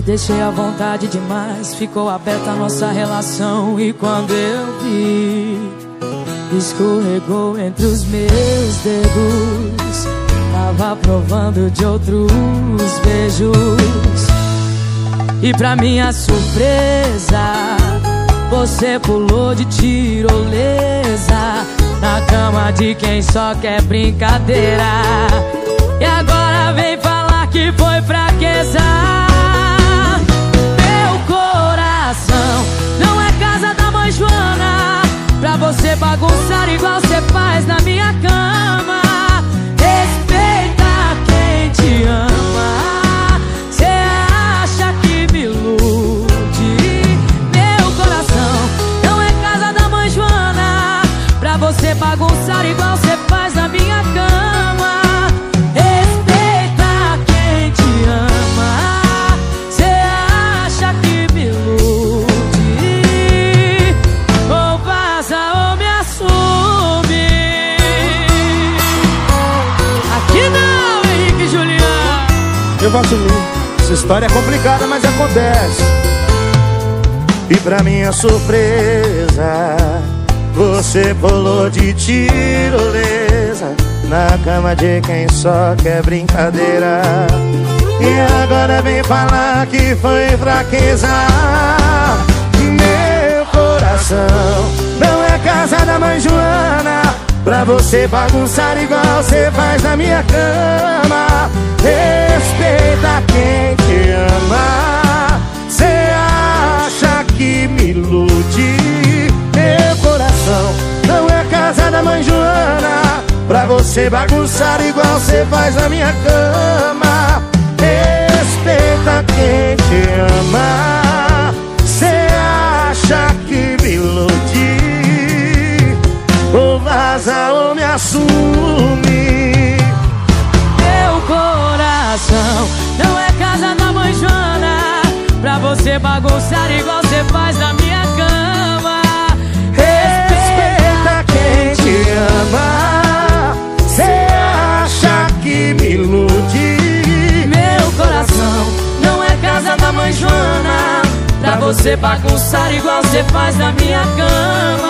deixei à vontade demais. Ficou aberta a nossa relação. E quando eu vi, escorregou entre os meus dedos. Tava provando de outros beijos. E pra minha surpresa, você pulou de tirolesa na cama de quem só quer brincadeira. E agora vem falar que foi fraqueza. Você bagunçar igual você faz na minha cama. Eu vou assumir. Essa história é complicada, mas acontece. E pra minha surpresa você pulou de tirolesa Na cama de quem só quer brincadeira E agora vem falar que foi fraqueza Meu coração não é casa da mãe Joana Pra você bagunçar igual você faz na minha cama da mãe Joana Pra você bagunçar igual você faz na minha cama. Respeita quem te ama Cê acha que me iludi Ou vaza ou me assume. Meu coração não é casa da mãe Joana Pra você bagunçar igual você faz na minha você bagunçar igual você faz na minha cama